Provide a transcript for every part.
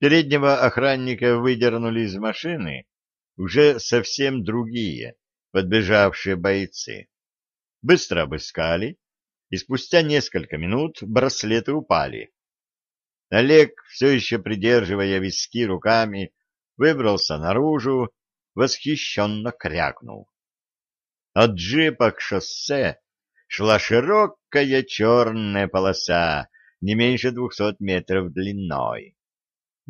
Переднего охранника выдернули из машины уже совсем другие, подбежавшие бойцы. Быстро обыскали, и спустя несколько минут браслеты упали. Олег, все еще придерживая виски руками, выбрался наружу, восхищенно крякнул. От джипа к шоссе шла широкая черная полоса, не меньше двухсот метров длиной.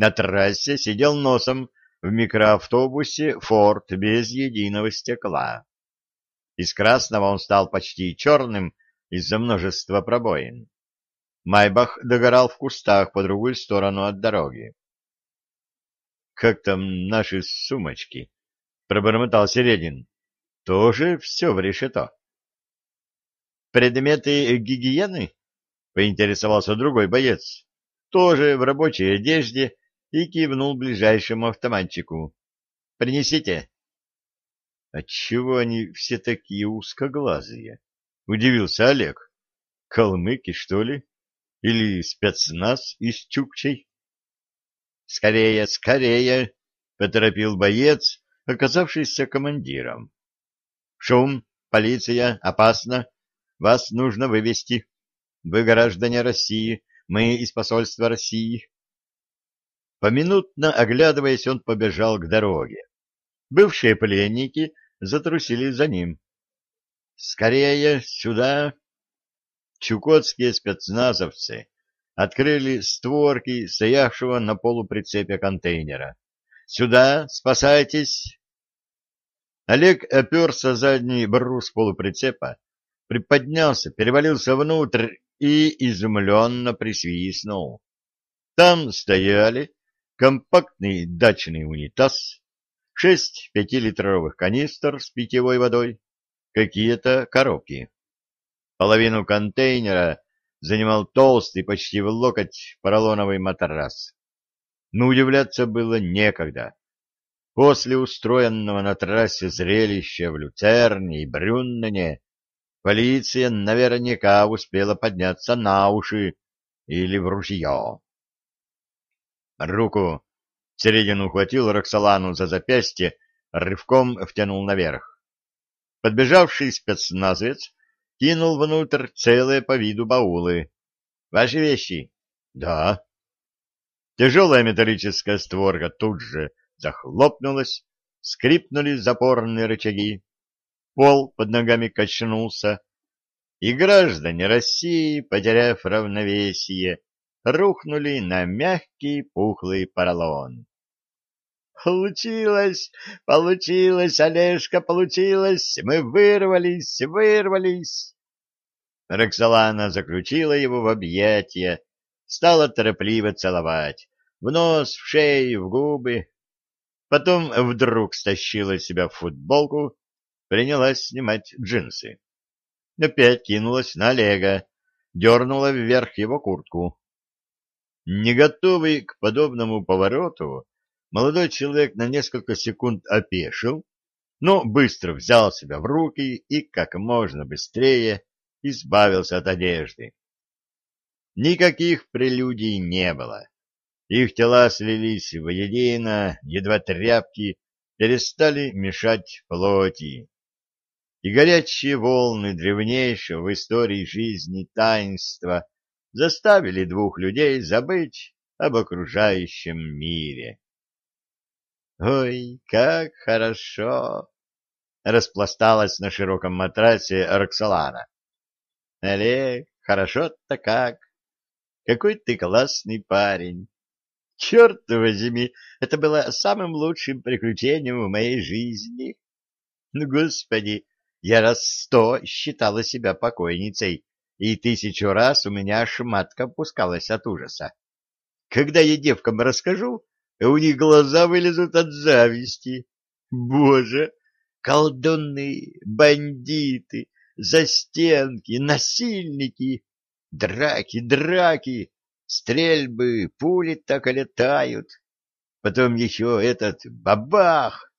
На трассе сидел носом в микроавтобусе «Форд» без единого стекла. Из красного он стал почти черным из-за множества пробоин. Майбах догорал в кустах по другую сторону от дороги. — Как там наши сумочки? — пробормотал Середин. — Тоже все в решето. — Предметы гигиены? — поинтересовался другой боец. Тоже в рабочей одежде и кивнул ближайшему автоматчику. — Принесите. — Отчего они все такие узкоглазые? — удивился Олег. — Калмыки, что ли? Или спецназ из Чукчей? — Скорее, скорее! — поторопил боец, оказавшийся командиром. — Шум, полиция, опасно. Вас нужно вывести. Вы граждане России, мы из посольства России. Поминутно оглядываясь, он побежал к дороге. Бывшие пленники затрусили за ним. «Скорее сюда!» Чукотские спецназовцы открыли створки стоявшего на полуприцепе контейнера. «Сюда! Спасайтесь!» Олег оперся задний брус полуприцепа, приподнялся, перевалился внутрь и изумленно присвистнул. Там стояли компактный дачный унитаз, шесть пятилитровых канистр с питьевой водой, какие-то коробки. Половину контейнера занимал толстый, почти в локоть, поролоновый матрас. Но удивляться было некогда. После устроенного на трассе зрелища в Люцерне и Брюннене полиция наверняка успела подняться на уши или в ружье. Руку Середин ухватил Роксолану за запястье, рывком втянул наверх. Подбежавший спецназовец кинул внутрь целые по виду баулы. — Ваши вещи? — Да. Тяжелая металлическая створка тут же захлопнулась, скрипнули запорные рычаги, пол под ногами качнулся, и граждане России, потеряв равновесие, рухнули на мягкий пухлый поролон. «Получилось! Получилось, Олежка, получилось! Мы вырвались, вырвались!» Роксолана заключила его в объятия, стала торопливо целовать, в нос, в шею, в губы. Потом вдруг стащила себя в футболку, принялась снимать джинсы. Опять кинулась на Олега, дернула вверх его куртку. Не готовый к подобному повороту, молодой человек на несколько секунд опешил, но быстро взял себя в руки и как можно быстрее избавился от одежды. Никаких прелюдий не было. Их тела слились воедино, едва тряпки перестали мешать плоти. И горячие волны древнейшего в истории жизни таинства заставили двух людей забыть об окружающем мире. «Ой, как хорошо!» — распласталась на широком матрасе Роксолана. «Олег, хорошо-то как! Какой ты классный парень! Черт возьми, это было самым лучшим приключением в моей жизни! Ну, господи, я раз сто считала себя покойницей, и тысячу раз у меня аж матка опускалась от ужаса. Когда я девкам расскажу, у них глаза вылезут от зависти. Боже, колдуны, бандиты, застенки, насильники, драки, драки, стрельбы, пули так и летают. Потом еще этот бабах,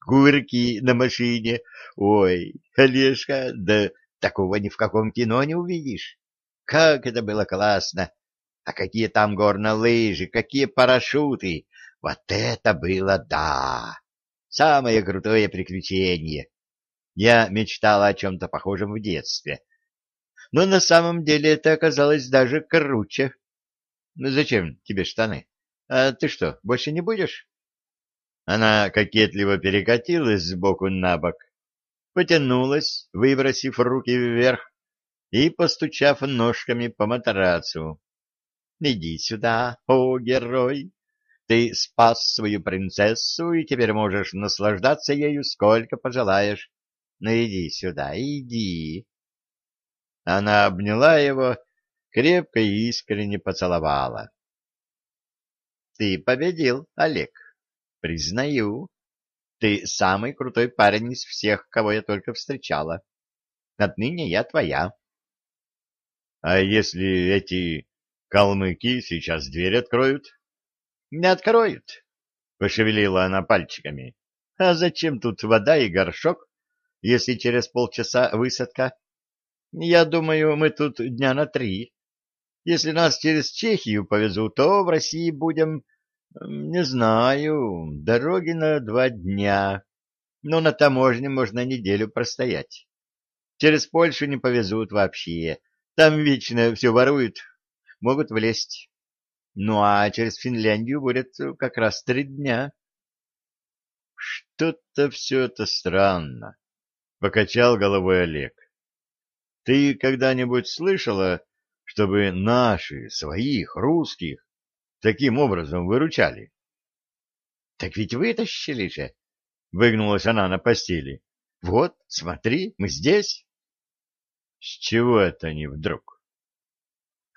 курки на машине. Ой, Олежка, да Такого ни в каком кино не увидишь. Как это было классно! А какие там горные лыжи, какие парашюты! Вот это было да! Самое крутое приключение! Я мечтала о чем-то похожем в детстве. Но на самом деле это оказалось даже круче. Ну зачем тебе штаны? А ты что, больше не будешь? Она кокетливо перекатилась сбоку на бок, потянулась, выбросив руки вверх и постучав ножками по матрацу. Иди сюда, о герой! Ты спас свою принцессу, и теперь можешь наслаждаться ею сколько пожелаешь. Ну иди сюда, иди. Она обняла его, крепко и искренне поцеловала. Ты победил, Олег. Признаю. Ты самый крутой парень из всех, кого я только встречала. Отныне я твоя. А если эти Калмыки сейчас дверь откроют? — Не откроют, — пошевелила она пальчиками. — А зачем тут вода и горшок, если через полчаса высадка? Я думаю, мы тут дня на три. Если нас через Чехию повезут, то в России будем, не знаю, дороги на два дня. Но на таможне можно неделю простоять. Через Польшу не повезут вообще. Там вечно все воруют, могут влезть. Ну, а через Финляндию будет как раз три дня. Что-то все это странно, — покачал головой Олег. Ты когда-нибудь слышала, чтобы наши, своих, русских, таким образом выручали? — Так ведь вытащили же, — выгнулась она на постели. — Вот, смотри, мы здесь. — С чего это они вдруг?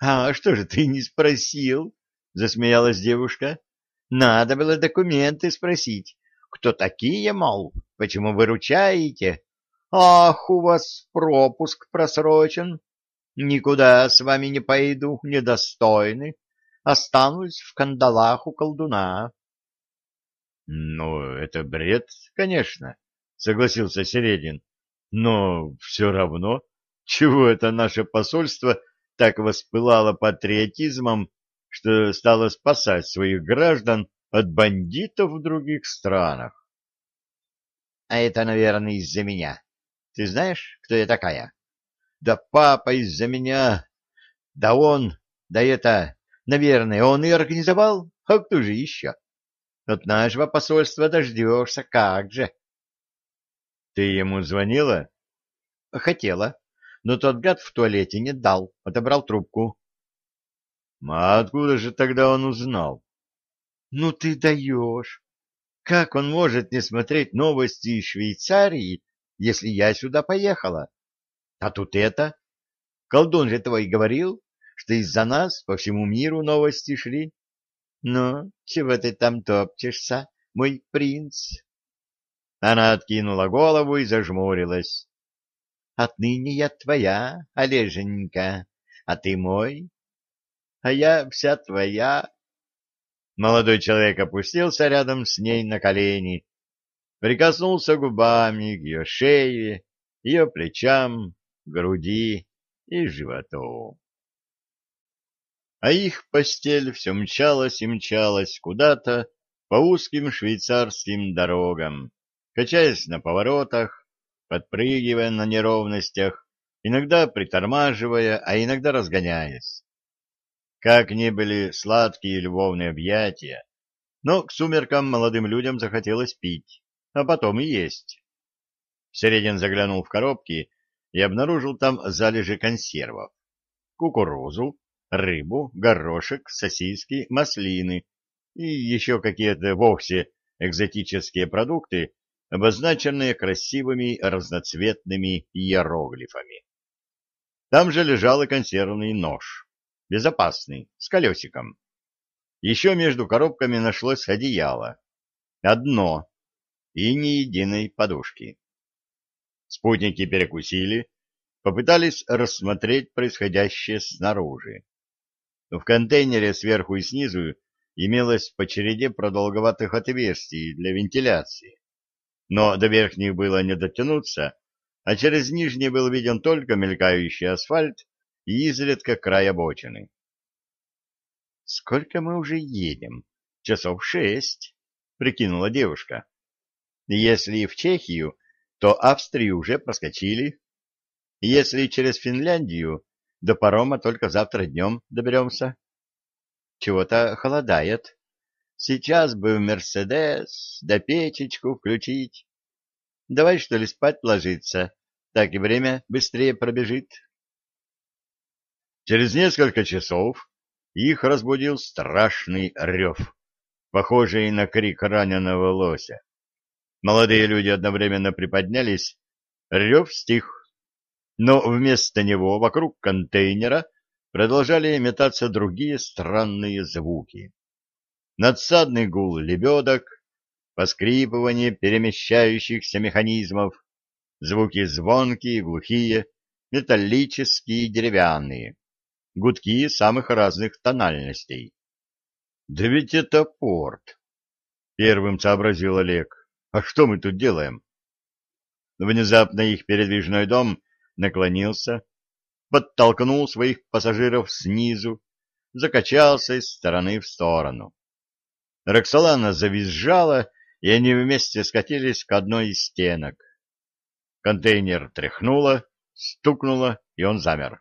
А что же ты не спросил? Засмеялась девушка. Надо было документы спросить. Кто такие, мол, почему выручаете? Ах, у вас пропуск просрочен. Никуда с вами не пойду, недостойны. Останусь в кандалах у колдуна. Ну, это бред, конечно, согласился Середин. Но все равно, чего это наше посольство так воспылала патриотизмом, что стала спасать своих граждан от бандитов в других странах. — А это, наверное, из-за меня. Ты знаешь, кто я такая? — Да папа из-за меня. Да он, да это, наверное, он и организовал. А кто же еще? От нашего посольства дождешься, как же. — Ты ему звонила? — Хотела но тот гад в туалете не дал, отобрал трубку. — А откуда же тогда он узнал? — Ну ты даешь! Как он может не смотреть новости из Швейцарии, если я сюда поехала? А тут это. Колдун же твой говорил, что из-за нас по всему миру новости шли. Ну, чего ты там топчешься, мой принц? Она откинула голову и зажмурилась. Отныне я твоя, Олеженька, а ты мой, а я вся твоя. Молодой человек опустился рядом с ней на колени, прикоснулся губами к ее шее, ее плечам, груди и животу. А их постель все мчалась и мчалась куда-то по узким швейцарским дорогам, качаясь на поворотах, подпрыгивая на неровностях, иногда притормаживая, а иногда разгоняясь. Как ни были сладкие любовные объятия, но к сумеркам молодым людям захотелось пить, а потом и есть. Середин заглянул в коробки и обнаружил там залежи консервов. Кукурузу, рыбу, горошек, сосиски, маслины и еще какие-то вовсе экзотические продукты, обозначенные красивыми разноцветными иероглифами. Там же лежал и консервный нож, безопасный, с колесиком. Еще между коробками нашлось одеяло. Одно и ни единой подушки. Спутники перекусили, попытались рассмотреть происходящее снаружи. В контейнере сверху и снизу имелось по череде продолговатых отверстий для вентиляции но до верхних было не дотянуться, а через нижние был виден только мелькающий асфальт и изредка край обочины. — Сколько мы уже едем? Часов шесть, — прикинула девушка. — Если в Чехию, то Австрию уже проскочили. Если через Финляндию, до парома только завтра днем доберемся. Чего-то холодает. Сейчас бы в Мерседес, да печечку включить. Давай, что ли, спать ложиться, так и время быстрее пробежит. Через несколько часов их разбудил страшный рев, похожий на крик раненого лося. Молодые люди одновременно приподнялись, рев стих, но вместо него вокруг контейнера продолжали метаться другие странные звуки. Надсадный гул лебедок, поскрипывание перемещающихся механизмов, звуки звонкие, глухие, металлические и деревянные, гудки самых разных тональностей. «Да ведь это порт!» — первым сообразил Олег. «А что мы тут делаем?» Внезапно их передвижной дом наклонился, подтолкнул своих пассажиров снизу, закачался из стороны в сторону. Роксолана завизжала, и они вместе скатились к одной из стенок. Контейнер тряхнуло, стукнуло, и он замер.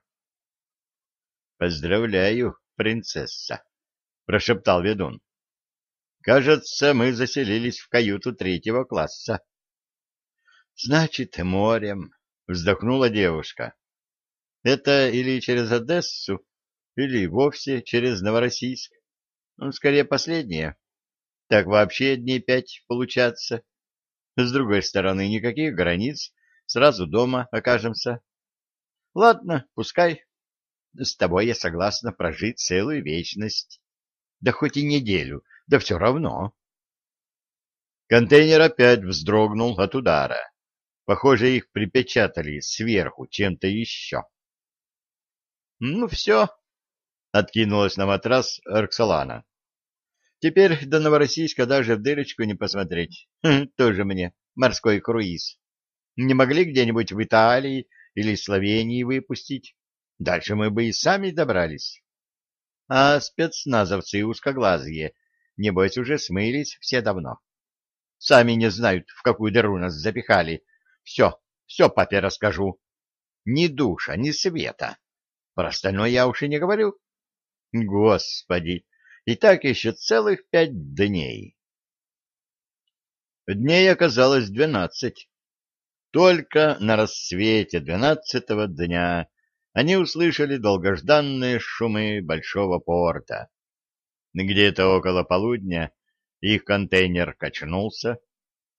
«Поздравляю, принцесса!» — прошептал ведун. «Кажется, мы заселились в каюту третьего класса». «Значит, морем», — вздохнула девушка. Это или через Одессу, или вовсе через Новороссийск. Ну, скорее последнее. Так вообще дней пять получаться. С другой стороны, никаких границ, сразу дома окажемся. Ладно, пускай. С тобой я согласна прожить целую вечность. Да хоть и неделю, да все равно. Контейнер опять вздрогнул от удара. Похоже, их припечатали сверху чем-то еще. Ну, все, — откинулась на матрас Арксалана. Теперь до Новороссийска даже в дырочку не посмотреть. Хм, тоже мне морской круиз. Не могли где-нибудь в Италии или Словении выпустить? Дальше мы бы и сами добрались. А спецназовцы узкоглазые, небось, уже смылись все давно. Сами не знают, в какую дыру нас запихали. Все, все папе расскажу. Ни душа, ни света. Про остальное я уж и не говорю. Господи, и так еще целых пять дней. Дней оказалось двенадцать. Только на рассвете двенадцатого дня они услышали долгожданные шумы большого порта. Где-то около полудня их контейнер качнулся,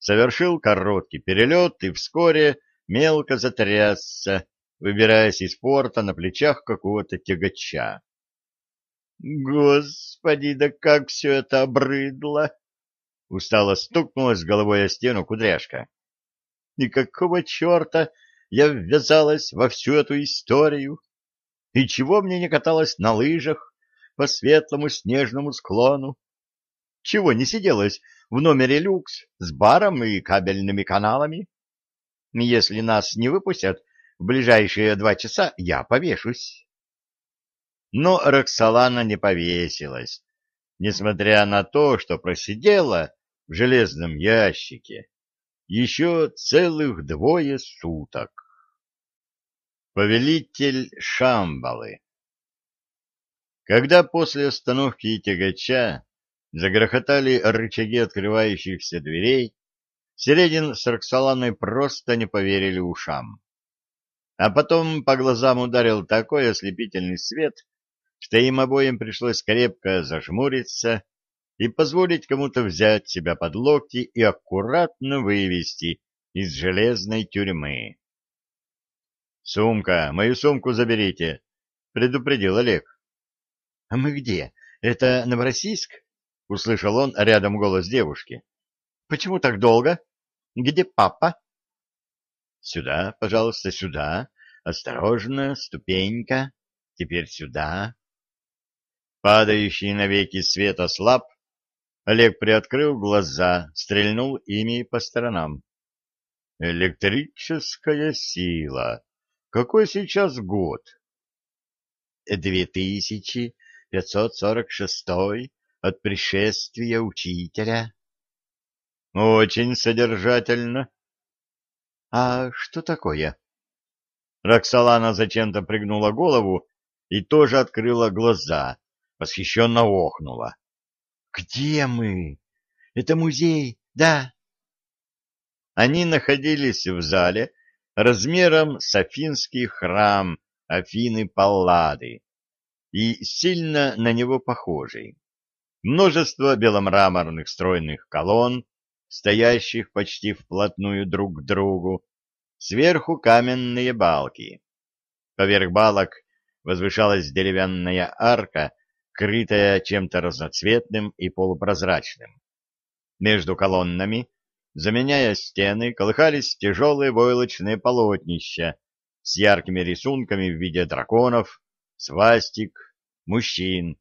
совершил короткий перелет и вскоре мелко затрясся, выбираясь из порта на плечах какого-то тягача. «Господи, да как все это обрыдло!» Устало стукнулась головой о стену кудряшка. «И какого черта я ввязалась во всю эту историю? И чего мне не каталось на лыжах по светлому снежному склону? Чего не сиделось в номере люкс с баром и кабельными каналами? Если нас не выпустят, в ближайшие два часа я повешусь. Но Роксолана не повесилась, несмотря на то, что просидела в железном ящике еще целых двое суток. Повелитель Шамбалы Когда после остановки тягача загрохотали рычаги открывающихся дверей, Середин с Роксоланой просто не поверили ушам. А потом по глазам ударил такой ослепительный свет, что им обоим пришлось крепко зажмуриться и позволить кому-то взять себя под локти и аккуратно вывести из железной тюрьмы. «Сумка, мою сумку заберите», — предупредил Олег. «А мы где? Это Новороссийск?» — услышал он рядом голос девушки. «Почему так долго? Где папа?» «Сюда, пожалуйста, сюда. Осторожно, ступенька. Теперь сюда. Падающий навеки свет ослаб. Олег приоткрыл глаза, стрельнул ими по сторонам. Электрическая сила. Какой сейчас год? Две тысячи 1546 от пришествия учителя. Очень содержательно. А что такое? Роксолана зачем-то пригнула голову и тоже открыла глаза, восхищенно охнула. Где мы? Это музей, да. Они находились в зале размером с Афинский храм Афины Паллады и сильно на него похожий. Множество беломраморных стройных колонн, стоящих почти вплотную друг к другу, сверху каменные балки. Поверх балок возвышалась деревянная арка, крытая чем-то разноцветным и полупрозрачным. Между колоннами, заменяя стены, колыхались тяжелые войлочные полотнища с яркими рисунками в виде драконов, свастик, мужчин,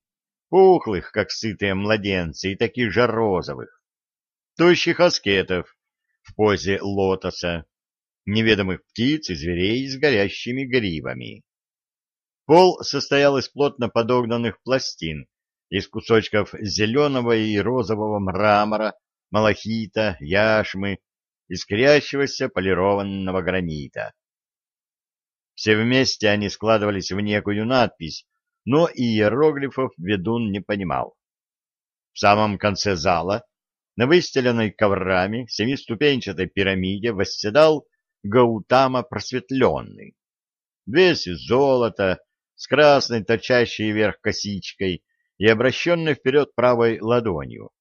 пухлых, как сытые младенцы, и таких же розовых тощих аскетов в позе лотоса, неведомых птиц и зверей с горящими гривами. Пол состоял из плотно подогнанных пластин, из кусочков зеленого и розового мрамора, малахита, яшмы, искрящегося полированного гранита. Все вместе они складывались в некую надпись, но иероглифов ведун не понимал. В самом конце зала на выстеленной коврами семиступенчатой пирамиде восседал Гаутама просветленный. Весь из золота, с красной торчащей вверх косичкой и обращенной вперед правой ладонью,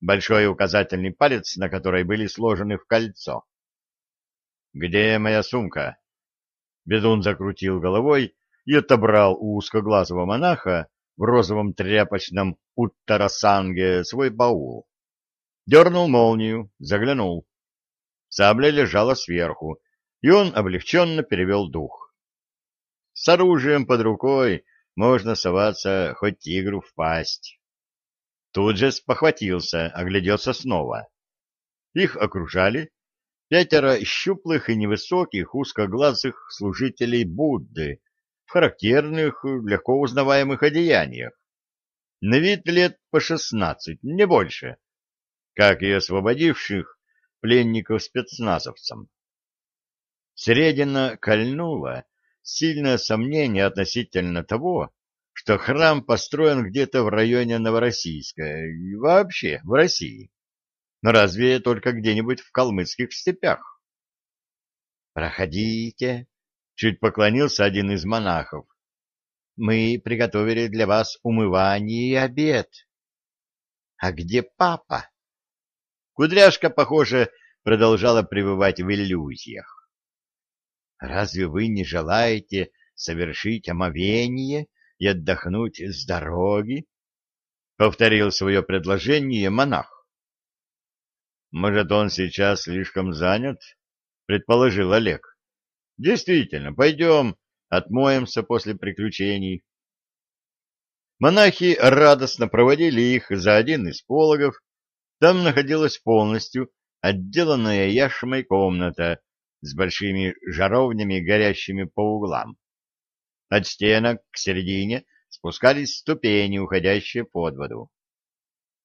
большой указательный палец, на которой были сложены в кольцо. «Где моя сумка?» Бедун закрутил головой и отобрал у узкоглазого монаха в розовом тряпочном уттарасанге свой баул. Дернул молнию, заглянул. Сабля лежала сверху, и он облегченно перевел дух. С оружием под рукой можно соваться хоть тигру в пасть. Тут же спохватился, огляделся снова. Их окружали пятеро щуплых и невысоких узкоглазых служителей Будды характерных, легко узнаваемых одеяниях. На вид лет по шестнадцать, не больше как и освободивших пленников спецназовцам. Средина кольнула сильное сомнение относительно того, что храм построен где-то в районе Новороссийска и вообще в России. Но разве только где-нибудь в калмыцких степях? «Проходите», — чуть поклонился один из монахов. «Мы приготовили для вас умывание и обед». «А где папа?» Кудряшка, похоже, продолжала пребывать в иллюзиях. «Разве вы не желаете совершить омовение и отдохнуть с дороги?» — повторил свое предложение монах. «Может, он сейчас слишком занят?» — предположил Олег. «Действительно, пойдем, отмоемся после приключений». Монахи радостно проводили их за один из пологов там находилась полностью отделанная яшмой комната с большими жаровнями, горящими по углам. От стенок к середине спускались ступени, уходящие под воду.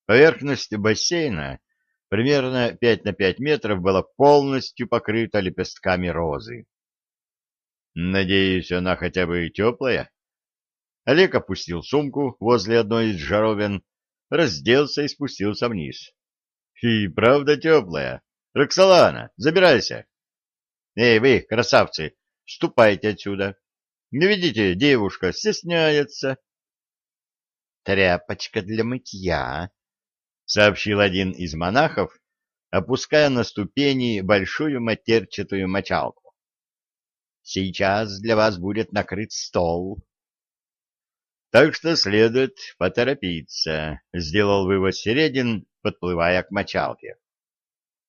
Поверхность бассейна примерно 5 на 5 метров была полностью покрыта лепестками розы. Надеюсь, она хотя бы теплая. Олег опустил сумку возле одной из жаровин, разделся и спустился вниз. И правда теплая. Роксолана, забирайся. Эй, вы, красавцы, ступайте отсюда. Не видите, девушка стесняется. Тряпочка для мытья, сообщил один из монахов, опуская на ступени большую матерчатую мочалку. Сейчас для вас будет накрыт стол. Так что следует поторопиться, сделал вывод Середин, подплывая к мочалке.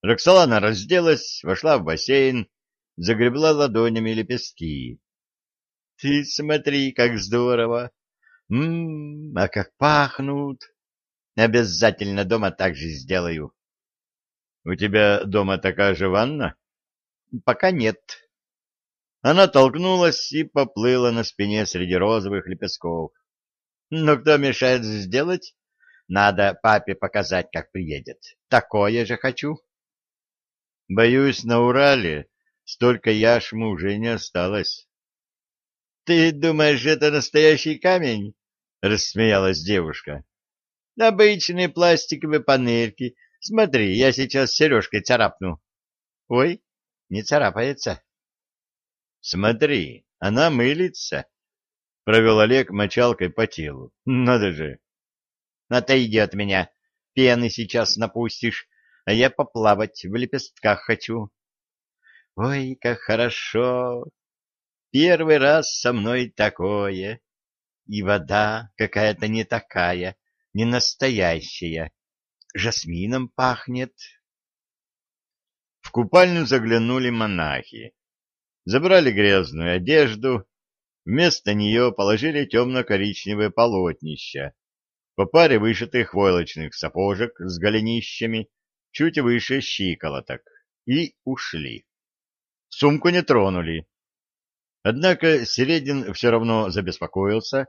Роксолана разделась, вошла в бассейн, загребла ладонями лепестки. — Ты смотри, как здорово! Ммм, а как пахнут! Обязательно дома так же сделаю. — У тебя дома такая же ванна? — Пока нет. Она толкнулась и поплыла на спине среди розовых лепестков. Но кто мешает сделать? Надо папе показать, как приедет. Такое же хочу. Боюсь, на Урале столько яшмы уже не осталось. — Ты думаешь, это настоящий камень? — рассмеялась девушка. — Обычные пластиковые панельки. Смотри, я сейчас сережкой царапну. — Ой, не царапается. — Смотри, она мылится. Провел Олег мочалкой по телу. Надо же. — Отойди от меня. Пены сейчас напустишь, а я поплавать в лепестках хочу. Ой, как хорошо! Первый раз со мной такое. И вода какая-то не такая, не настоящая. Жасмином пахнет. В купальню заглянули монахи. Забрали грязную одежду, вместо нее положили темно-коричневое полотнище, по паре вышитых войлочных сапожек с голенищами, чуть выше щиколоток, и ушли. Сумку не тронули. Однако Середин все равно забеспокоился,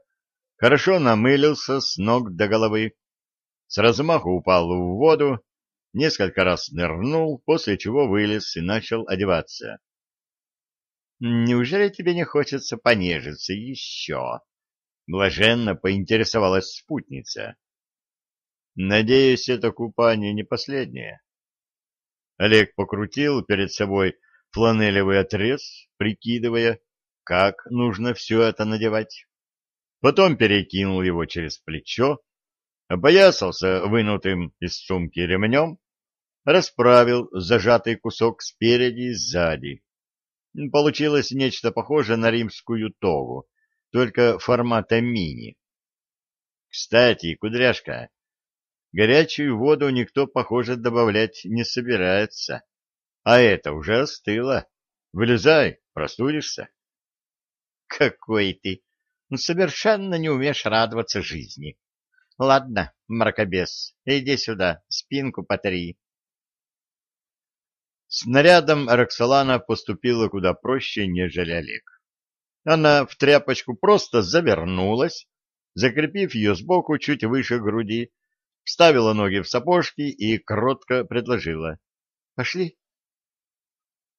хорошо намылился с ног до головы, с размаху упал в воду, несколько раз нырнул, после чего вылез и начал одеваться. — Неужели тебе не хочется понежиться еще? — блаженно поинтересовалась спутница. — Надеюсь, это купание не последнее. Олег покрутил перед собой фланелевый отрез, прикидывая, как нужно все это надевать. Потом перекинул его через плечо, опоясался вынутым из сумки ремнем, расправил зажатый кусок спереди и сзади. Получилось нечто похожее на римскую тогу, только формата мини. Кстати, кудряшка, горячую воду никто, похоже, добавлять не собирается. А это уже остыло. Вылезай, простудишься. Какой ты! Ну, совершенно не умеешь радоваться жизни. Ладно, мракобес, иди сюда, спинку потри. Снарядом Роксолана поступила куда проще, нежели Олег. Она в тряпочку просто завернулась, закрепив ее сбоку чуть выше груди, вставила ноги в сапожки и кротко предложила. — Пошли.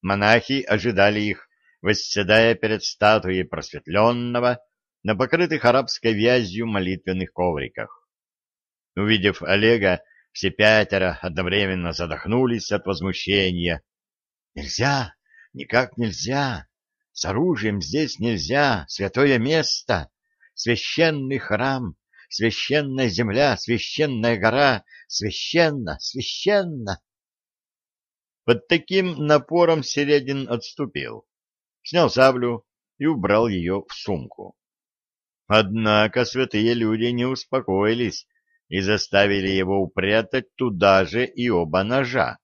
Монахи ожидали их, восседая перед статуей просветленного на покрытых арабской вязью молитвенных ковриках. Увидев Олега, все пятеро одновременно задохнулись от возмущения. — Нельзя! Никак нельзя! С оружием здесь нельзя! Святое место! Священный храм! Священная земля! Священная гора! Священно! Священно! Под таким напором Середин отступил, снял саблю и убрал ее в сумку. Однако святые люди не успокоились и заставили его упрятать туда же и оба ножа.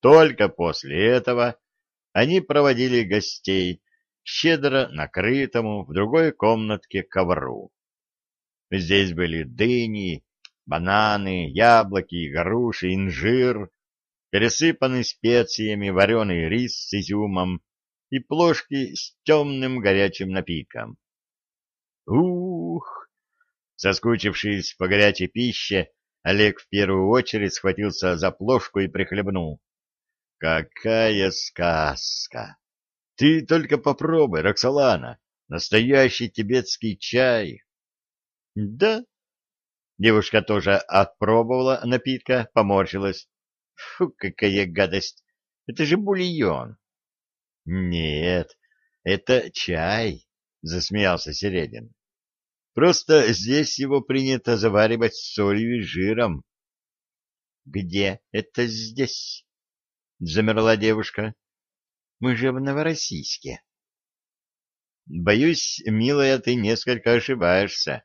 Только после этого они проводили гостей щедро накрытому в другой комнатке ковру. Здесь были дыни, бананы, яблоки, груши, инжир, пересыпанный специями вареный рис с изюмом и плошки с темным горячим напитком. Ух! Соскучившись по горячей пище, Олег в первую очередь схватился за плошку и прихлебнул. Какая сказка! Ты только попробуй, Роксолана, настоящий тибетский чай. Да? Девушка тоже отпробовала напитка, поморщилась. Фу, какая гадость! Это же бульон. Нет, это чай, засмеялся Середин. Просто здесь его принято заваривать с солью и жиром. — Где это здесь? — замерла девушка. — Мы же в Новороссийске. — Боюсь, милая, ты несколько ошибаешься.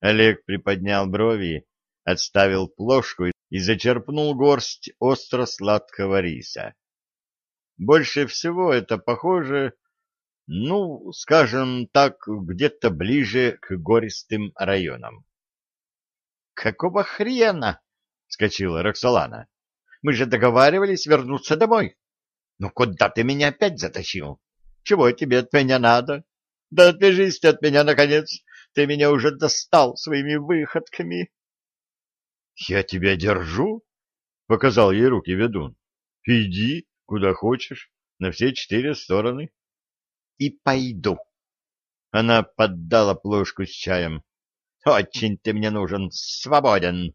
Олег приподнял брови, отставил плошку и зачерпнул горсть остро-сладкого риса. Больше всего это похоже ну, скажем так, где-то ближе к гористым районам. — Какого хрена? — скочила Роксолана. — Мы же договаривались вернуться домой. Ну, куда ты меня опять затащил? Чего тебе от меня надо? Да отвяжись ты от меня, наконец. ты меня уже достал своими выходками. — Я тебя держу, — показал ей руки ведун. — Иди, куда хочешь, на все четыре стороны. — И пойду. Она поддала плошку с чаем. — Очень ты мне нужен, свободен.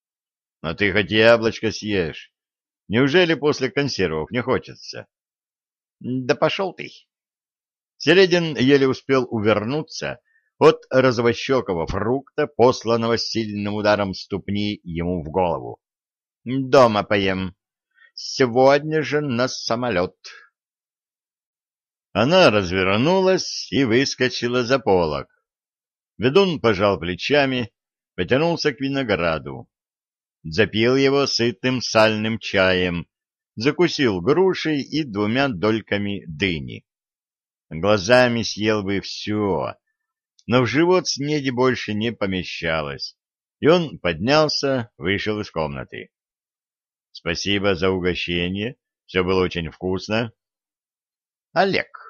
— А ты хоть яблочко съешь. Неужели после консервов не хочется? — Да пошел ты. Середин еле успел увернуться от розовощекого фрукта, посланного сильным ударом ступни ему в голову. «Дома поем. Сегодня же на самолет». Она развернулась и выскочила за полок. Ведун пожал плечами, потянулся к винограду. Запил его сытым сальным чаем, закусил грушей и двумя дольками дыни. Глазами съел бы все, но в живот снеди больше не помещалось, и он поднялся, вышел из комнаты. — Спасибо за угощение, все было очень вкусно. — Олег, —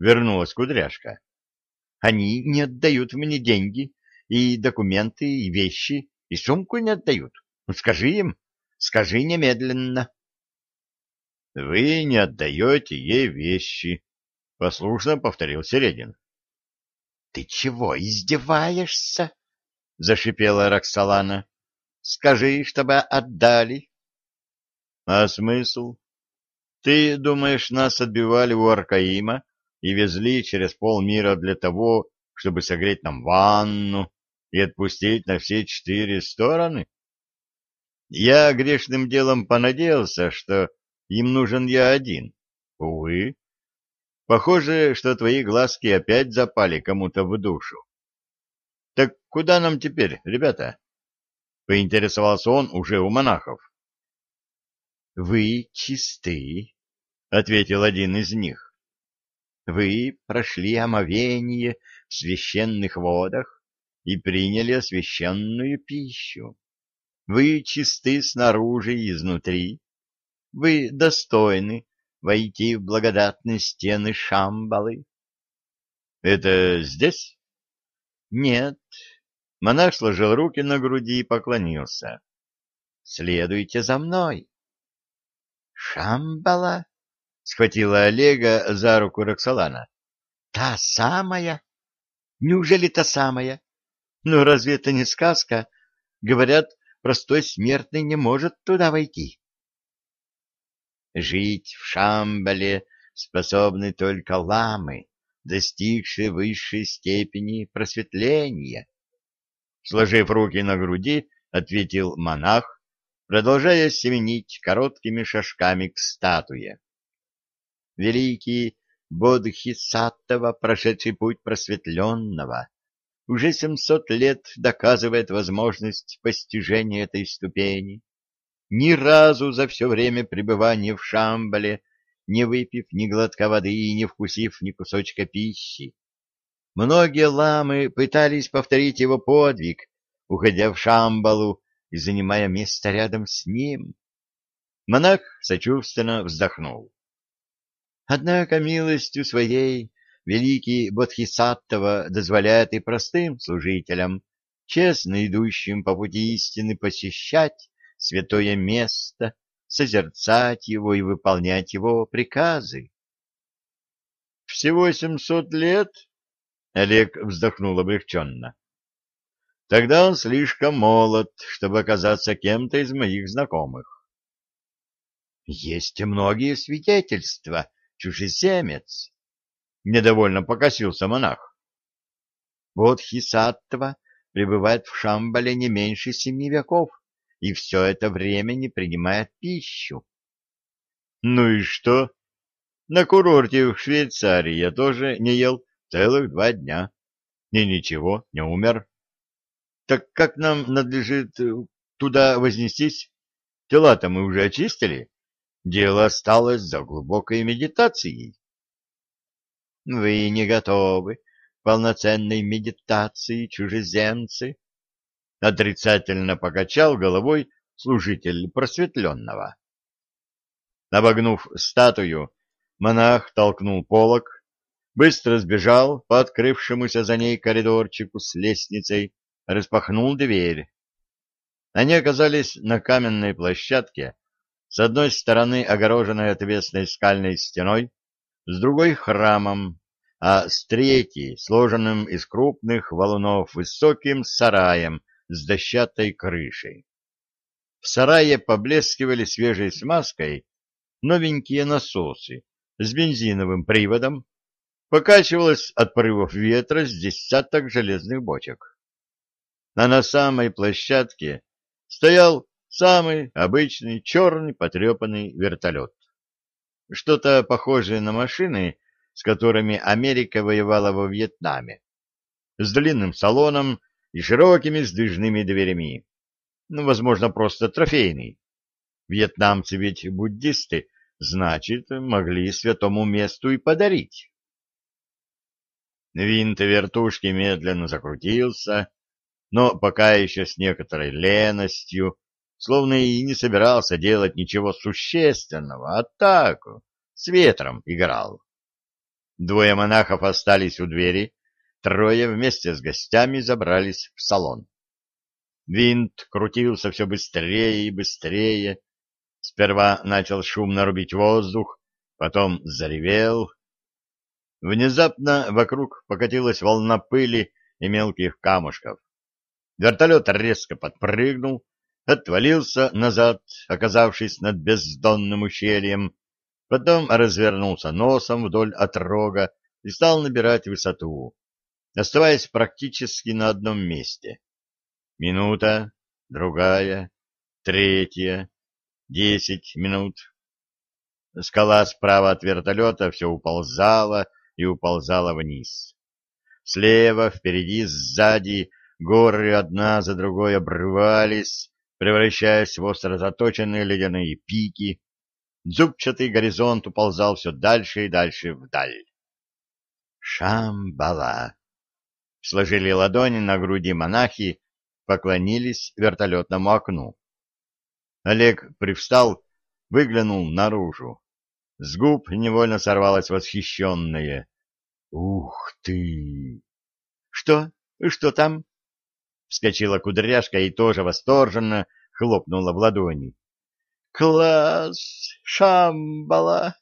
вернулась кудряшка, — они не отдают мне деньги, и документы, и вещи, и сумку не отдают. Ну, скажи им, скажи немедленно. — Вы не отдаете ей вещи, — послушно повторил Середин. — Ты чего, издеваешься? — зашипела Роксолана. — Скажи, чтобы отдали. — А смысл? Ты думаешь, нас отбивали у Аркаима и везли через полмира для того, чтобы согреть нам ванну и отпустить на все четыре стороны? Я грешным делом понадеялся, что им нужен я один. Увы, Похоже, что твои глазки опять запали кому-то в душу. — Так куда нам теперь, ребята? — поинтересовался он уже у монахов. — Вы чисты, — ответил один из них. — Вы прошли омовение в священных водах и приняли освященную пищу. Вы чисты снаружи и изнутри. Вы достойны войти в благодатные стены Шамбалы. — Это здесь? — Нет. Монах сложил руки на груди и поклонился. — Следуйте за мной. — Шамбала? — схватила Олега за руку Роксолана. — Та самая? Неужели та самая? Ну, разве это не сказка? Говорят, простой смертный не может туда войти. Жить в Шамбале способны только ламы, достигшие высшей степени просветления. Сложив руки на груди, ответил монах, продолжая семенить короткими шажками к статуе. Великий Бодхисаттва, прошедший путь просветленного, уже семьсот лет доказывает возможность постижения этой ступени ни разу за все время пребывания в Шамбале, не выпив ни глотка воды и не вкусив ни кусочка пищи. Многие ламы пытались повторить его подвиг, уходя в Шамбалу и занимая место рядом с ним. Монах сочувственно вздохнул. Однако милостью своей великий Бодхисаттва дозволяет и простым служителям, честно идущим по пути истины, посещать святое место, созерцать его и выполнять его приказы. — Всего семьсот лет? — Олег вздохнул облегченно. — Тогда он слишком молод, чтобы оказаться кем-то из моих знакомых. — Есть многие свидетельства, чужеземец. Недовольно покосился монах. Бодхисаттва пребывает в Шамбале не меньше семи веков и все это время не принимает пищу. Ну и что? На курорте в Швейцарии я тоже не ел целых два дня. И ничего, не умер. Так как нам надлежит э, туда вознестись? Тела-то мы уже очистили. Дело осталось за глубокой медитацией. Вы не готовы к полноценной медитации, чужеземцы, Отрицательно покачал головой служитель просветленного. Обогнув статую, монах толкнул полок, быстро сбежал по открывшемуся за ней коридорчику с лестницей, распахнул дверь. Они оказались на каменной площадке, с одной стороны огороженной отвесной скальной стеной, с другой — храмом, а с третьей — сложенным из крупных валунов высоким сараем с дощатой крышей. В сарае поблескивали свежей смазкой новенькие насосы с бензиновым приводом, покачивалось от порывов ветра с десяток железных бочек. А на самой площадке стоял самый обычный черный потрепанный вертолет. Что-то похожее на машины, с которыми Америка воевала во Вьетнаме, с длинным салоном и широкими сдвижными дверями. Ну, возможно, просто трофейный. Вьетнамцы ведь буддисты, значит, могли святому месту и подарить. Винт вертушки медленно закрутился, но пока еще с некоторой леностью, словно и не собирался делать ничего существенного, а так, с ветром играл. Двое монахов остались у двери, трое вместе с гостями забрались в салон. Винт крутился все быстрее и быстрее. Сперва начал шумно рубить воздух, потом заревел. Внезапно вокруг покатилась волна пыли и мелких камушков. Вертолет резко подпрыгнул, отвалился назад, оказавшись над бездонным ущельем, потом развернулся носом вдоль отрога и стал набирать высоту, оставаясь практически на одном месте. Минута, другая, третья, десять минут. Скала справа от вертолета все уползала и уползала вниз. Слева, впереди, сзади Горы одна за другой обрывались, превращаясь в остро заточенные ледяные пики. Зубчатый горизонт уползал все дальше и дальше вдаль. «Шамбала!» Сложили ладони на груди монахи, поклонились вертолетному окну. Олег привстал, выглянул наружу. С губ невольно сорвалось восхищенное. «Ух ты!» «Что? Что там?» Вскочила кудряшка и тоже восторженно хлопнула в ладони. «Класс! Шамбала!»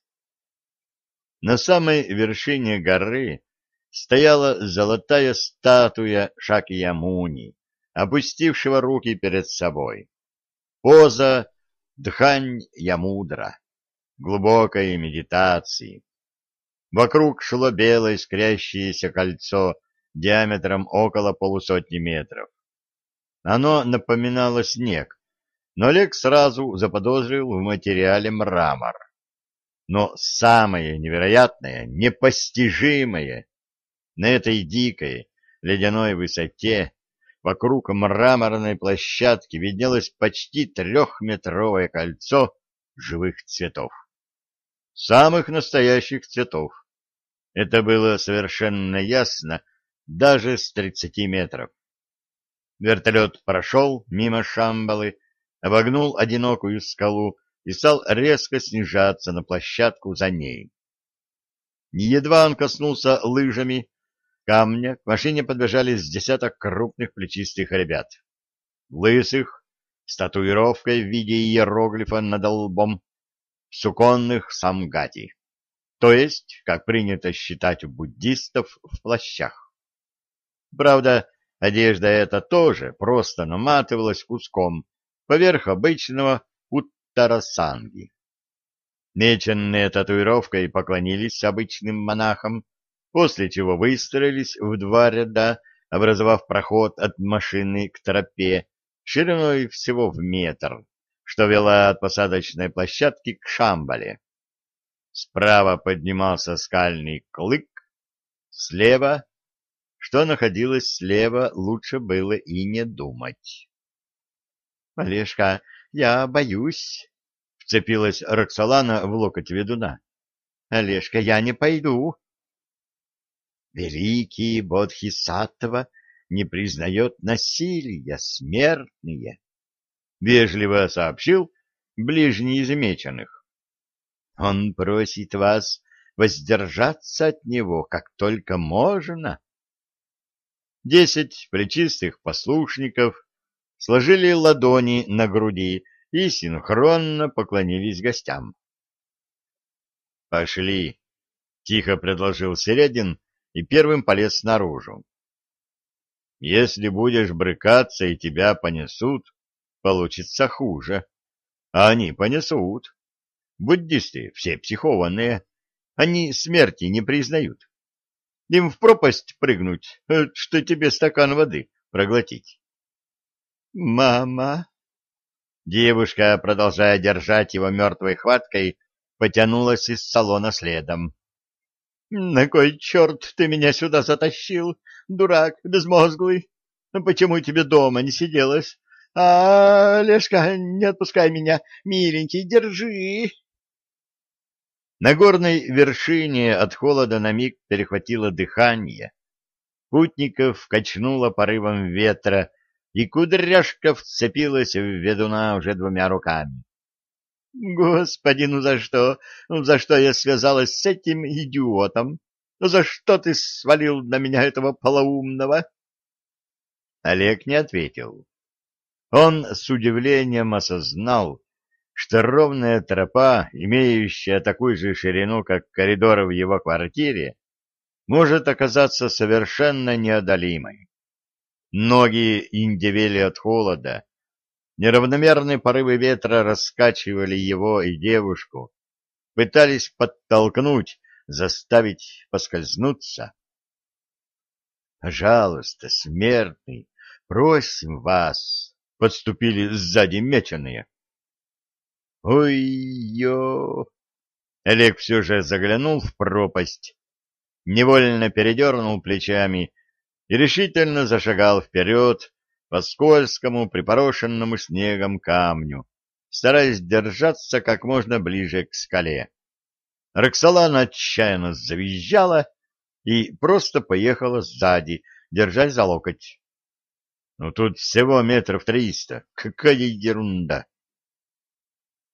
На самой вершине горы стояла золотая статуя Шакьямуни, опустившего руки перед собой. Поза Дхань-Ямудра, глубокой медитации. Вокруг шло белое искрящееся кольцо диаметром около полусотни метров. Оно напоминало снег, но Олег сразу заподозрил в материале мрамор. Но самое невероятное, непостижимое, на этой дикой ледяной высоте вокруг мраморной площадки виднелось почти трехметровое кольцо живых цветов. Самых настоящих цветов. Это было совершенно ясно даже с тридцати метров. Вертолет прошел мимо Шамбалы, обогнул одинокую скалу и стал резко снижаться на площадку за ней. Едва он коснулся лыжами камня, к машине подбежали с десяток крупных плечистых ребят. Лысых, с татуировкой в виде иероглифа над лбом, суконных самгати, то есть, как принято считать у буддистов, в плащах. Правда, Одежда эта тоже просто наматывалась куском поверх обычного уттарасанги. Меченные татуировкой поклонились обычным монахам, после чего выстроились в два ряда, образовав проход от машины к тропе шириной всего в метр, что вела от посадочной площадки к Шамбале. Справа поднимался скальный клык, слева что находилось слева, лучше было и не думать. — Олежка, я боюсь, — вцепилась Роксолана в локоть ведуна. — Олежка, я не пойду. — Великий Бодхисаттва не признает насилия, смертные, — вежливо сообщил ближний из меченых. Он просит вас воздержаться от него как только можно. Десять плечистых послушников сложили ладони на груди и синхронно поклонились гостям. «Пошли», — тихо предложил Середин и первым полез наружу. «Если будешь брыкаться и тебя понесут, получится хуже. А они понесут. Буддисты все психованные, они смерти не признают. Им в пропасть прыгнуть, э, что тебе стакан воды проглотить. «Мама!» Девушка, продолжая держать его мертвой хваткой, потянулась из салона следом. «На кой черт ты меня сюда затащил, дурак безмозглый? Почему тебе дома не сиделось? А, Лешка, не отпускай меня, миленький, держи!» На горной вершине от холода на миг перехватило дыхание. Путников качнуло порывом ветра, и кудряшка вцепилась в ведуна уже двумя руками. «Господи, ну за что? Ну за что я связалась с этим идиотом? Ну за что ты свалил на меня этого полоумного?» Олег не ответил. Он с удивлением осознал, что ровная тропа, имеющая такую же ширину, как коридоры в его квартире, может оказаться совершенно неодолимой. Ноги индивели от холода, неравномерные порывы ветра раскачивали его и девушку, пытались подтолкнуть, заставить поскользнуться. «Пожалуйста, смертный, просим вас!» — подступили сзади меченые. Ой-ё! Олег все же заглянул в пропасть, невольно передернул плечами и решительно зашагал вперед по скользкому, припорошенному снегом камню, стараясь держаться как можно ближе к скале. Роксолана отчаянно завизжала и просто поехала сзади, держась за локоть. Ну тут всего метров триста. Какая ерунда!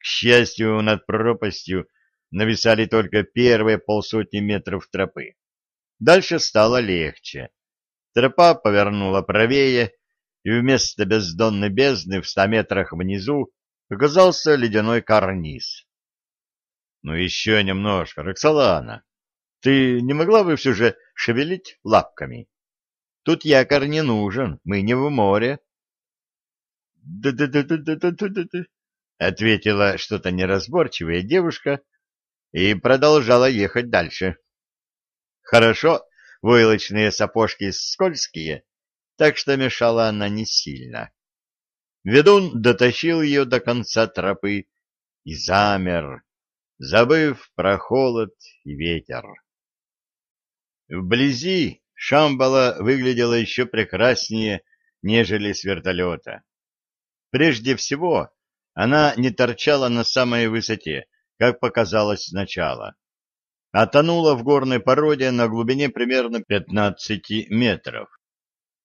К счастью, над пропастью нависали только первые полсотни метров тропы. Дальше стало легче. Тропа повернула правее, и вместо бездонной бездны в ста метрах внизу оказался ледяной карниз. — Ну еще немножко, Роксолана. Ты не могла бы все же шевелить лапками? Тут якорь не нужен, мы не в море. Да-да-да-да-да-да-да. — ответила что-то неразборчивая девушка и продолжала ехать дальше. Хорошо, войлочные сапожки скользкие, так что мешала она не сильно. Ведун дотащил ее до конца тропы и замер, забыв про холод и ветер. Вблизи Шамбала выглядела еще прекраснее, нежели с вертолета. Прежде всего, она не торчала на самой высоте, как показалось сначала, а тонула в горной породе на глубине примерно 15 метров.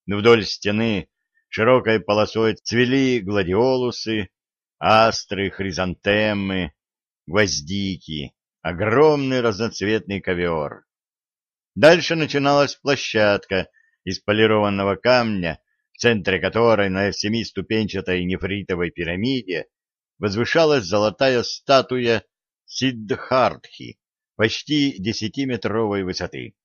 Вдоль стены широкой полосой цвели гладиолусы, астры, хризантемы, гвоздики, огромный разноцветный ковер. Дальше начиналась площадка из полированного камня, в центре которой на семиступенчатой нефритовой пирамиде возвышалась золотая статуя Сиддхартхи почти десятиметровой высоты.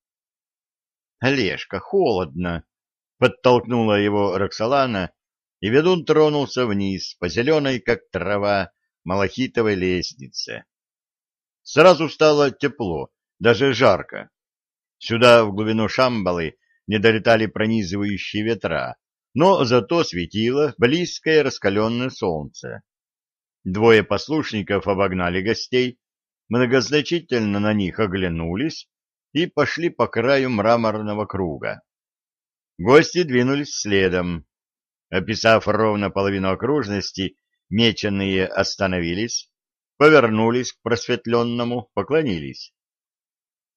«Олежка, холодно!» — подтолкнула его Роксолана, и ведун тронулся вниз по зеленой, как трава, малахитовой лестнице. Сразу стало тепло, даже жарко. Сюда, в глубину Шамбалы, не долетали пронизывающие ветра, но зато светило близкое раскаленное солнце. Двое послушников обогнали гостей, многозначительно на них оглянулись и пошли по краю мраморного круга. Гости двинулись следом. Описав ровно половину окружности, меченые остановились, повернулись к просветленному, поклонились.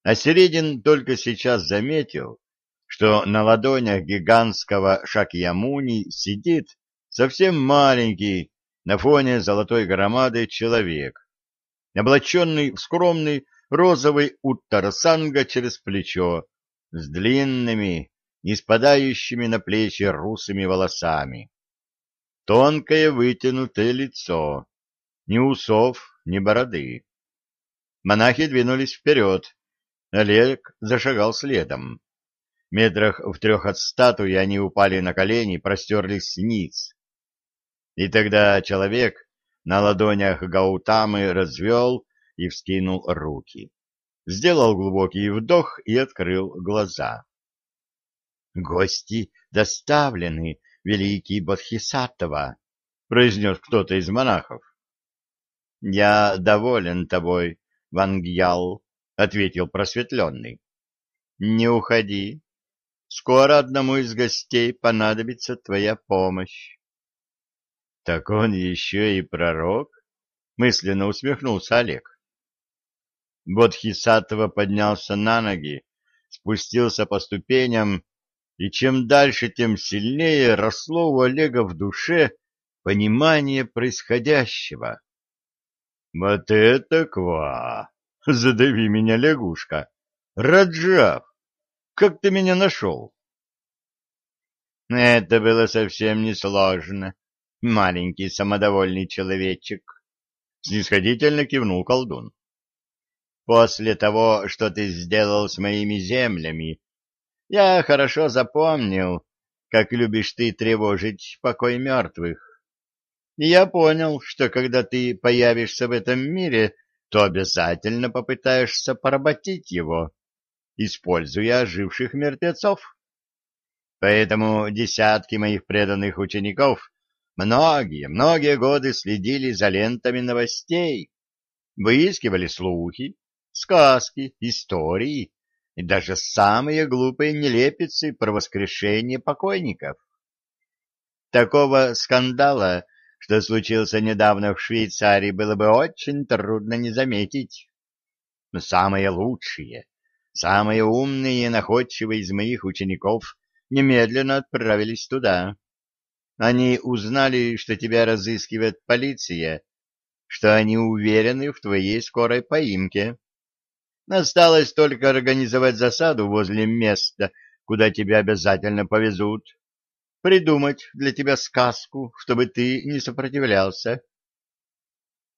А Середин только сейчас заметил, что на ладонях гигантского Шакьямуни сидит совсем маленький, на фоне золотой громады человек, облаченный в скромный розовый уттарсанга через плечо с длинными, не спадающими на плечи русыми волосами. Тонкое вытянутое лицо, ни усов, ни бороды. Монахи двинулись вперед. Олег зашагал следом. Метрах в трех от статуи они упали на колени, простерлись ниц. И тогда человек на ладонях Гаутамы развел и вскинул руки. Сделал глубокий вдох и открыл глаза. «Гости доставлены, великий Бодхисаттва», — произнес кто-то из монахов. «Я доволен тобой, Вангьял», — ответил просветленный. «Не уходи. Скоро одному из гостей понадобится твоя помощь». «Так он еще и пророк?» — мысленно усмехнулся Олег. Бодхисаттва поднялся на ноги, спустился по ступеням, и чем дальше, тем сильнее росло у Олега в душе понимание происходящего. Вот это ква! Задави меня, лягушка! Раджав! Как ты меня нашел? Это было совсем несложно, маленький самодовольный человечек. Снисходительно кивнул колдун. После того, что ты сделал с моими землями, я хорошо запомнил, как любишь ты тревожить покой мертвых. И я понял, что когда ты появишься в этом мире, то обязательно попытаешься поработить его, используя оживших мертвецов. Поэтому десятки моих преданных учеников многие, многие годы следили за лентами новостей, выискивали слухи, сказки, истории и даже самые глупые нелепицы про воскрешение покойников. Такого скандала что случился недавно в Швейцарии, было бы очень трудно не заметить. Но самые лучшие, самые умные и находчивые из моих учеников немедленно отправились туда. Они узнали, что тебя разыскивает полиция, что они уверены в твоей скорой поимке. Осталось только организовать засаду возле места, куда тебя обязательно повезут придумать для тебя сказку, чтобы ты не сопротивлялся,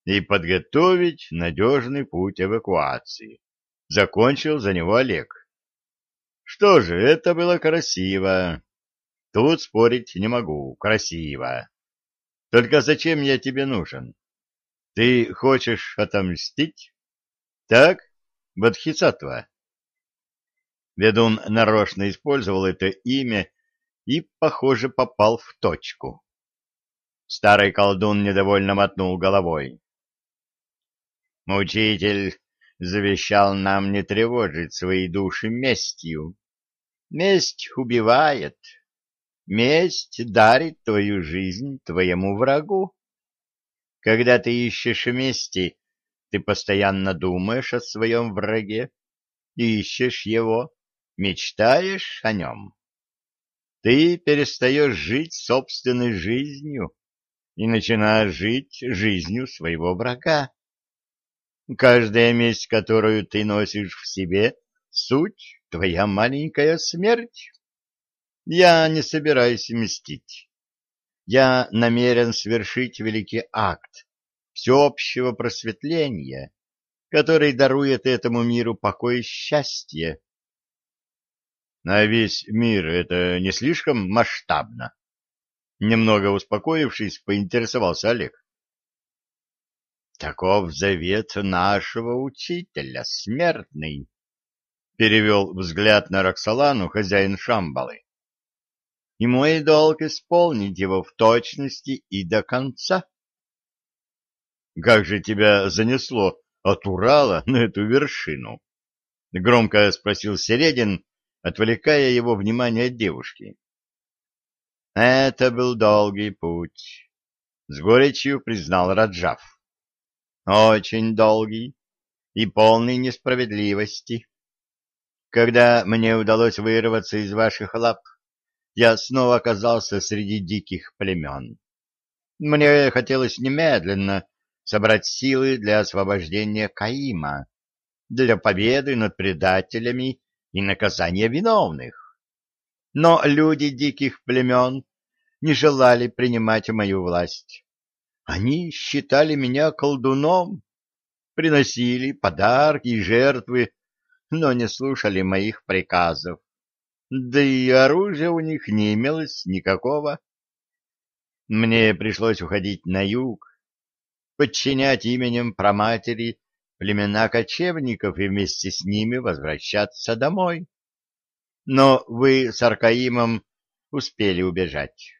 и подготовить надежный путь эвакуации. Закончил за него Олег. Что же, это было красиво. Тут спорить не могу, красиво. Только зачем я тебе нужен? Ты хочешь отомстить? Так, Бодхисаттва? Ведун нарочно использовал это имя и, похоже, попал в точку. Старый колдун недовольно мотнул головой. Мучитель завещал нам не тревожить свои души местью. Месть убивает. Месть дарит твою жизнь твоему врагу. Когда ты ищешь мести, ты постоянно думаешь о своем враге, ищешь его, мечтаешь о нем ты перестаешь жить собственной жизнью и начинаешь жить жизнью своего врага. Каждая месть, которую ты носишь в себе, суть — твоя маленькая смерть. Я не собираюсь мстить. Я намерен совершить великий акт всеобщего просветления, который дарует этому миру покой и счастье, на весь мир это не слишком масштабно? Немного успокоившись, поинтересовался Олег. Таков завет нашего учителя, смертный, перевел взгляд на Роксолану хозяин Шамбалы. И мой долг исполнить его в точности и до конца. Как же тебя занесло от Урала на эту вершину? Громко спросил Середин, отвлекая его внимание от девушки. Это был долгий путь, с горечью признал Раджав. Очень долгий и полный несправедливости. Когда мне удалось вырваться из ваших лап, я снова оказался среди диких племен. Мне хотелось немедленно собрать силы для освобождения Каима, для победы над предателями и наказания виновных. Но люди диких племен не желали принимать мою власть. Они считали меня колдуном, приносили подарки и жертвы, но не слушали моих приказов. Да и оружия у них не имелось никакого. Мне пришлось уходить на юг, подчинять именем праматери племена кочевников и вместе с ними возвращаться домой. Но вы с Аркаимом успели убежать.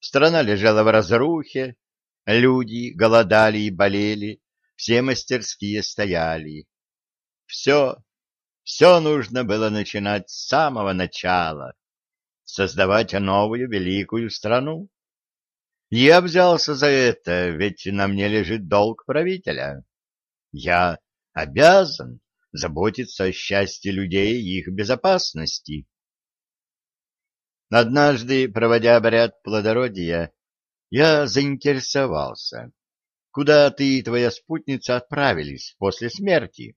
Страна лежала в разрухе, люди голодали и болели, все мастерские стояли. Все, все нужно было начинать с самого начала, создавать новую великую страну. Я взялся за это, ведь на мне лежит долг правителя. Я обязан заботиться о счастье людей и их безопасности. Однажды, проводя обряд плодородия, я заинтересовался, куда ты и твоя спутница отправились после смерти.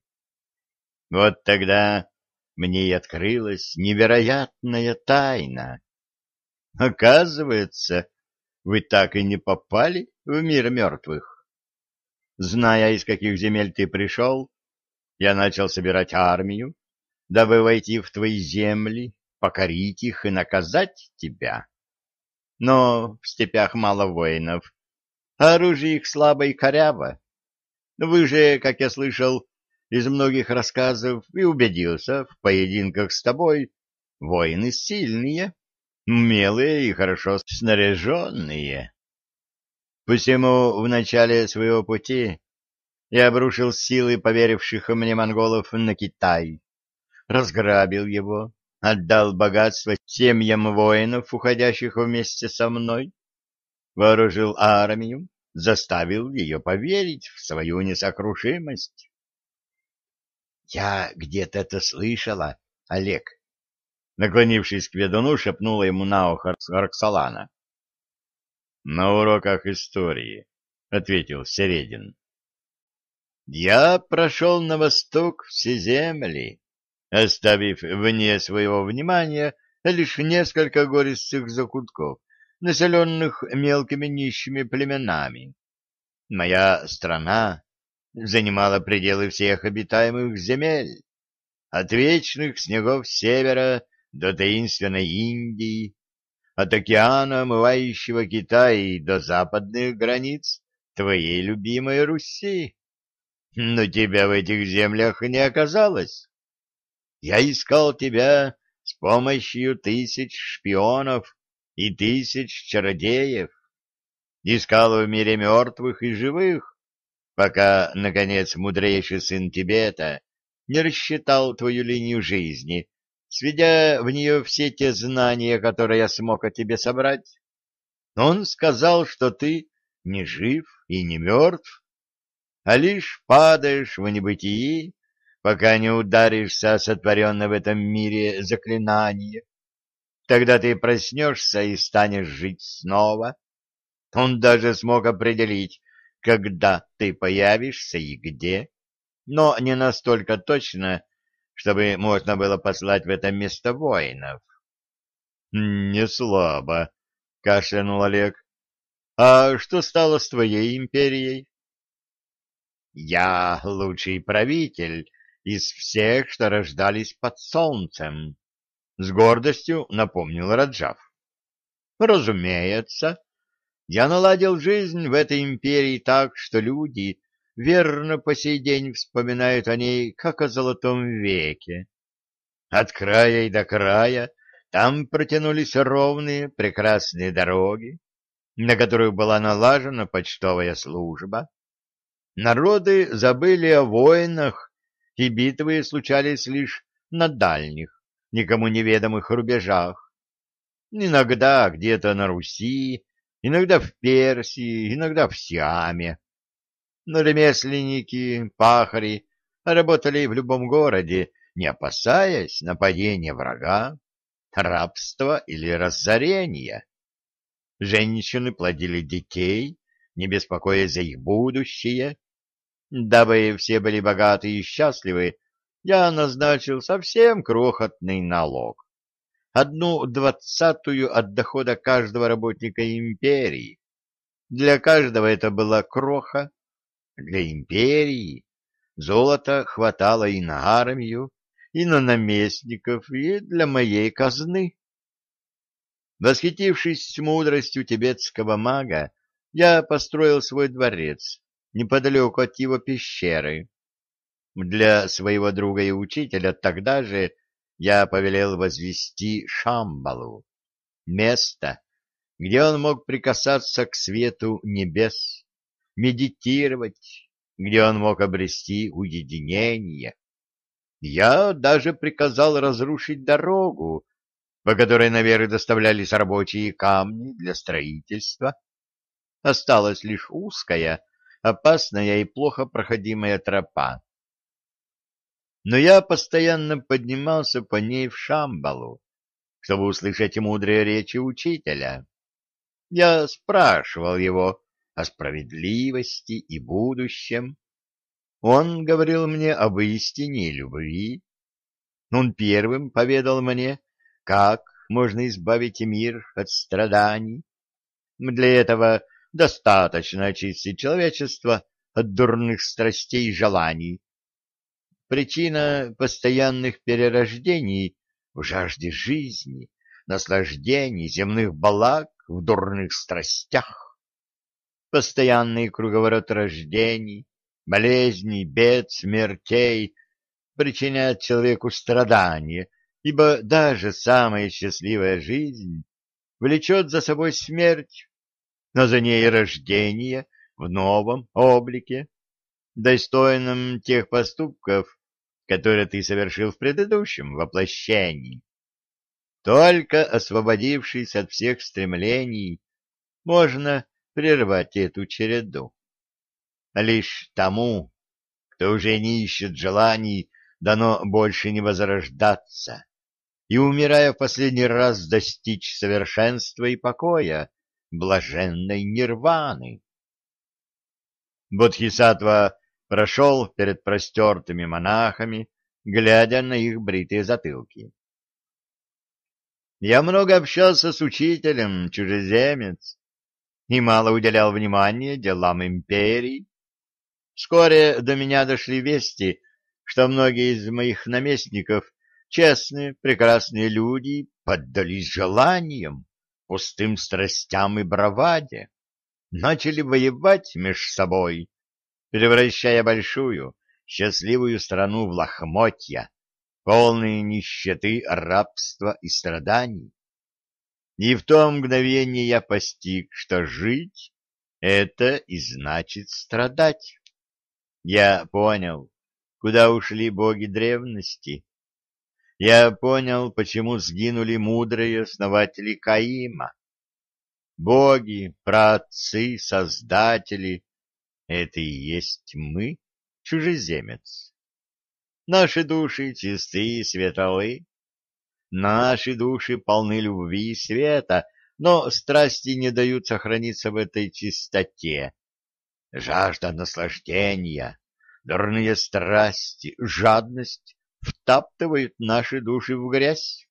Вот тогда мне и открылась невероятная тайна. Оказывается, вы так и не попали в мир мертвых. Зная, из каких земель ты пришел, я начал собирать армию, дабы войти в твои земли, покорить их и наказать тебя. Но в степях мало воинов, оружие их слабо и коряво. Вы же, как я слышал из многих рассказов и убедился в поединках с тобой, воины сильные, умелые и хорошо снаряженные. Посему в начале своего пути я обрушил силы поверивших мне монголов на Китай, разграбил его, отдал богатство семьям воинов, уходящих вместе со мной, вооружил армию, заставил ее поверить в свою несокрушимость. — Я где-то это слышала, Олег. Наклонившись к ведуну, шепнула ему на ухо Роксолана. На уроках истории, — ответил Середин. Я прошел на восток все земли, оставив вне своего внимания лишь несколько гористых закутков, населенных мелкими нищими племенами. Моя страна занимала пределы всех обитаемых земель, от вечных снегов севера до таинственной Индии, от океана, омывающего Китай, до западных границ твоей любимой Руси. Но тебя в этих землях не оказалось. Я искал тебя с помощью тысяч шпионов и тысяч чародеев. Искал в мире мертвых и живых, пока, наконец, мудрейший сын Тибета не рассчитал твою линию жизни сведя в нее все те знания, которые я смог о тебе собрать. Он сказал, что ты не жив и не мертв, а лишь падаешь в небытии, пока не ударишься о сотворенное в этом мире заклинание. Тогда ты проснешься и станешь жить снова. Он даже смог определить, когда ты появишься и где, но не настолько точно, чтобы можно было послать в это место воинов. — Не слабо, — кашлянул Олег. — А что стало с твоей империей? — Я лучший правитель из всех, что рождались под солнцем, — с гордостью напомнил Раджав. — Разумеется, я наладил жизнь в этой империи так, что люди верно по сей день вспоминают о ней, как о золотом веке. От края и до края там протянулись ровные прекрасные дороги, на которых была налажена почтовая служба. Народы забыли о войнах, и битвы случались лишь на дальних, никому неведомых рубежах. Иногда где-то на Руси, иногда в Персии, иногда в Сиаме но ремесленники, пахари работали в любом городе, не опасаясь нападения врага, рабства или разорения. Женщины плодили детей, не беспокоясь за их будущее. Дабы все были богаты и счастливы, я назначил совсем крохотный налог. Одну двадцатую от дохода каждого работника империи. Для каждого это была кроха. Для империи золота хватало и на армию, и на наместников, и для моей казны. Восхитившись мудростью тибетского мага, я построил свой дворец неподалеку от его пещеры. Для своего друга и учителя тогда же я повелел возвести Шамбалу, место, где он мог прикасаться к свету небес, медитировать, где он мог обрести уединение. Я даже приказал разрушить дорогу, по которой наверх доставлялись рабочие камни для строительства. Осталась лишь узкая, опасная и плохо проходимая тропа. Но я постоянно поднимался по ней в Шамбалу, чтобы услышать мудрые речи учителя. Я спрашивал его о справедливости и будущем. Он говорил мне об истине любви. Он первым поведал мне, как можно избавить мир от страданий. Для этого достаточно очистить человечество от дурных страстей и желаний. Причина постоянных перерождений в жажде жизни, наслаждений, земных благ, в дурных страстях. Постоянный круговорот рождений, болезней, бед, смертей причиняет человеку страдания, ибо даже самая счастливая жизнь влечет за собой смерть но за ней рождение в новом облике, достойном тех поступков, которые ты совершил в предыдущем воплощении. Только освободившись от всех стремлений, можно прервать эту череду. Лишь тому, кто уже не ищет желаний, дано больше не возрождаться и, умирая в последний раз, достичь совершенства и покоя, блаженной нирваны. Бодхисаттва прошел перед простертыми монахами, глядя на их бритые затылки. Я много общался с учителем, чужеземец, и мало уделял внимания делам империи. Вскоре до меня дошли вести, что многие из моих наместников, честные, прекрасные люди, поддались желаниям, пустым страстям и браваде, начали воевать меж собой, превращая большую, счастливую страну в лохмотья, полные нищеты, рабства и страданий. И в то мгновение я постиг, что жить — это и значит страдать. Я понял, куда ушли боги древности, я понял, почему сгинули мудрые основатели Каима. Боги, праотцы, создатели — это и есть мы, чужеземец. Наши души чистые и светлы, наши души полны любви и света, но страсти не дают сохраниться в этой чистоте. Жажда наслаждения, дурные страсти, жадность втаптывают наши души в грязь.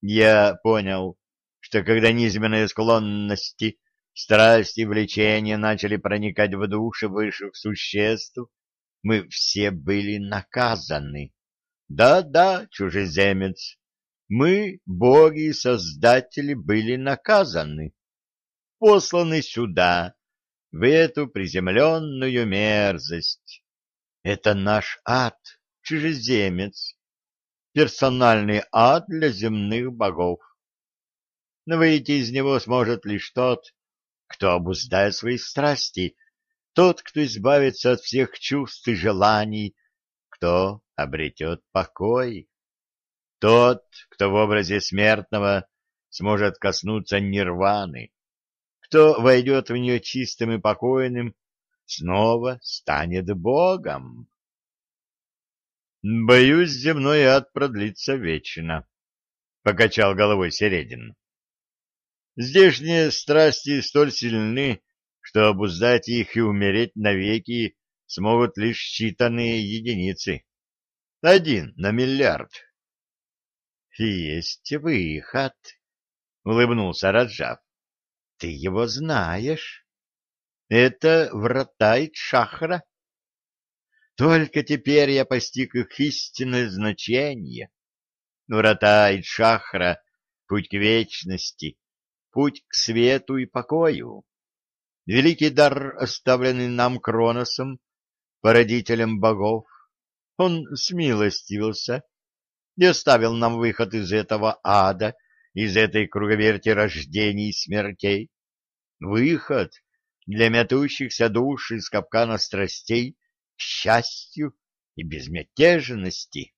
Я понял, что когда низменные склонности, страсти и влечения начали проникать в души высших существ, мы все были наказаны. Да-да, чужеземец, мы, боги и создатели, были наказаны, посланы сюда, в эту приземленную мерзость. Это наш ад чужеземец, персональный ад для земных богов. Но выйти из него сможет лишь тот, кто обуздает свои страсти, тот, кто избавится от всех чувств и желаний, кто обретет покой, тот, кто в образе смертного сможет коснуться нирваны, кто войдет в нее чистым и покойным, снова станет Богом. Боюсь, земной ад продлится вечно, — покачал головой Середин. Здешние страсти столь сильны, что обуздать их и умереть навеки смогут лишь считанные единицы. Один на миллиард. — Есть выход, — улыбнулся Раджав. — Ты его знаешь. Это врата Ичахра. Только теперь я постиг их истинное значение. Врата Ичахра — путь к вечности, путь к свету и покою. Великий дар, оставленный нам Кроносом, породителем богов, он смилостивился и оставил нам выход из этого ада, из этой круговерти рождений и смертей. Выход для метущихся душ из капкана страстей к счастью и безмятежности.